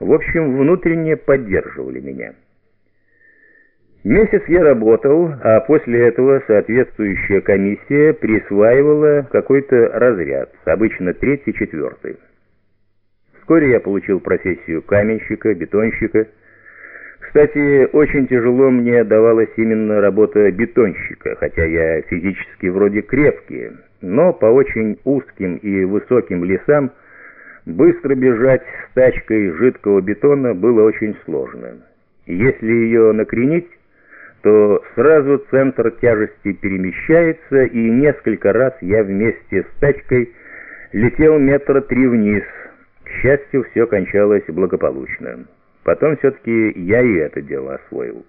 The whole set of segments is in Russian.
в общем, внутренне поддерживали меня. Месяц я работал, а после этого соответствующая комиссия присваивала какой-то разряд, обычно третий-четвертый. Вскоре я получил профессию каменщика, бетонщика. Кстати, очень тяжело мне давалась именно работа бетонщика, хотя я физически вроде крепкий, но по очень узким и высоким лесам быстро бежать с тачкой жидкого бетона было очень сложно. Если ее накренить, то сразу центр тяжести перемещается, и несколько раз я вместе с тачкой летел метра три вниз. К счастью, все кончалось благополучно. Потом все-таки я и это дело освоил.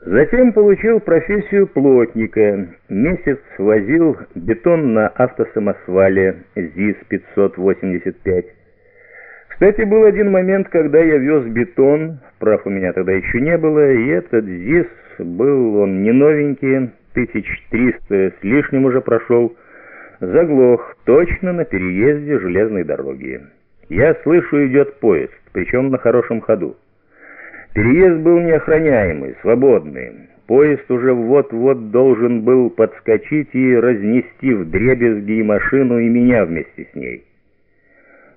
Затем получил профессию плотника. Месяц возил бетон на автосамосвале ЗИС-585. Кстати, был один момент, когда я вез бетон, прав у меня тогда еще не было, и этот ЗИС был он не новенький, 1300 с лишним уже прошел, заглох точно на переезде железной дороги. Я слышу, идет поезд, причем на хорошем ходу. Переезд был неохраняемый, свободный. Поезд уже вот-вот должен был подскочить и разнести в дребезги и машину, и меня вместе с ней.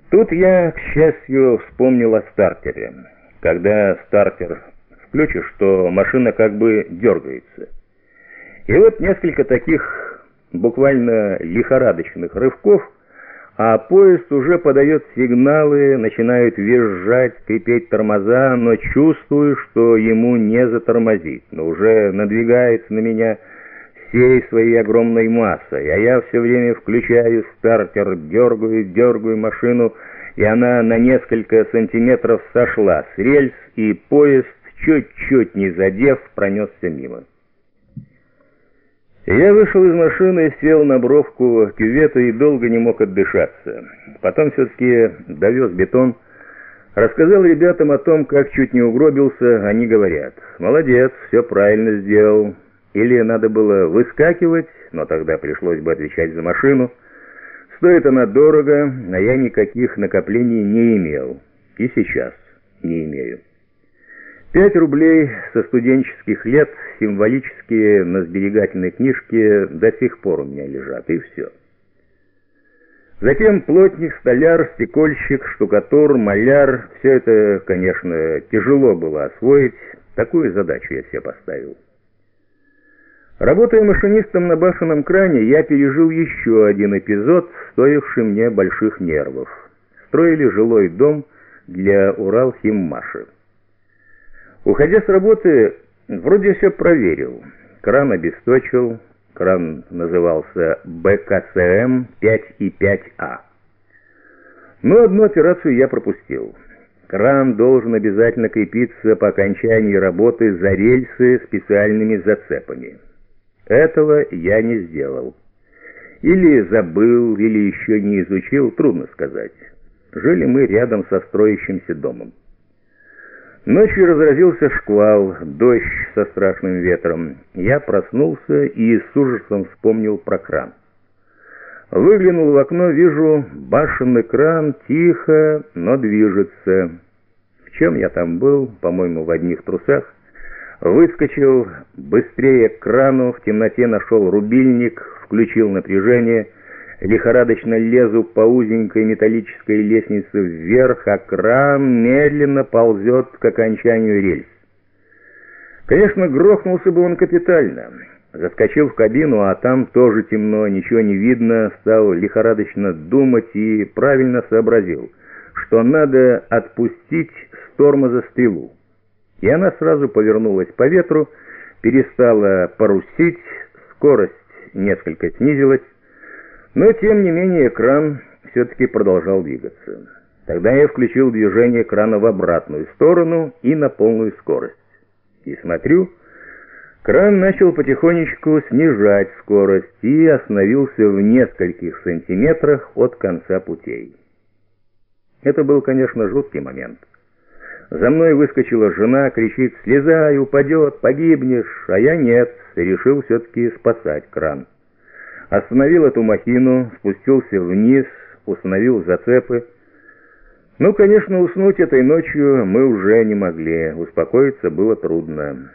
Тут я, к счастью, вспомнил о стартере. Когда стартер включишь, то машина как бы дергается. И вот несколько таких буквально лихорадочных рывков, а поезд уже подает сигналы, начинают визжать, скрипеть тормоза, но чувствую, что ему не затормозить, но уже надвигается на меня всей своей огромной массой, а я все время включаю стартер, дергаю, дергаю машину, и она на несколько сантиметров сошла с рельс, и поезд, чуть-чуть не задев, пронесся мимо. Я вышел из машины, сел на бровку кювета и долго не мог отдышаться. Потом все-таки довез бетон, рассказал ребятам о том, как чуть не угробился, они говорят, «Молодец, все правильно сделал». Или надо было выскакивать, но тогда пришлось бы отвечать за машину. Стоит она дорого, а я никаких накоплений не имел. И сейчас не имею. Пять рублей со студенческих лет, символические на сберегательной книжке, до сих пор у меня лежат, и все. Затем плотник, столяр, стекольщик, штукатур, маляр. Все это, конечно, тяжело было освоить. Такую задачу я себе поставил. Работая машинистом на башенном кране, я пережил еще один эпизод, стоивший мне больших нервов. Строили жилой дом для Уралхиммаши. Уходя с работы, вроде все проверил. Кран обесточил, кран назывался БКЦМ 5И5А. Но одну операцию я пропустил. Кран должен обязательно крепиться по окончании работы за рельсы специальными зацепами. Этого я не сделал. Или забыл, или еще не изучил, трудно сказать. Жили мы рядом со строящимся домом. Ночью разразился шквал, дождь со страшным ветром. Я проснулся и с ужасом вспомнил про кран. Выглянул в окно, вижу, башенный кран тихо, но движется. В чем я там был, по-моему, в одних трусах, Выскочил быстрее к крану, в темноте нашел рубильник, включил напряжение, лихорадочно лезу по узенькой металлической лестнице вверх, а кран медленно ползет к окончанию рельс. Конечно, грохнулся бы он капитально. Заскочил в кабину, а там тоже темно, ничего не видно, стал лихорадочно думать и правильно сообразил, что надо отпустить с тормоза стрелу и она сразу повернулась по ветру, перестала парусить, скорость несколько снизилась, но тем не менее кран все-таки продолжал двигаться. Тогда я включил движение крана в обратную сторону и на полную скорость. И смотрю, кран начал потихонечку снижать скорость и остановился в нескольких сантиметрах от конца путей. Это был, конечно, жуткий момент. За мной выскочила жена, кричит «Слезай, упадет, погибнешь!» А я нет, решил все-таки спасать кран. Остановил эту махину, спустился вниз, установил зацепы. Ну, конечно, уснуть этой ночью мы уже не могли, успокоиться было трудно.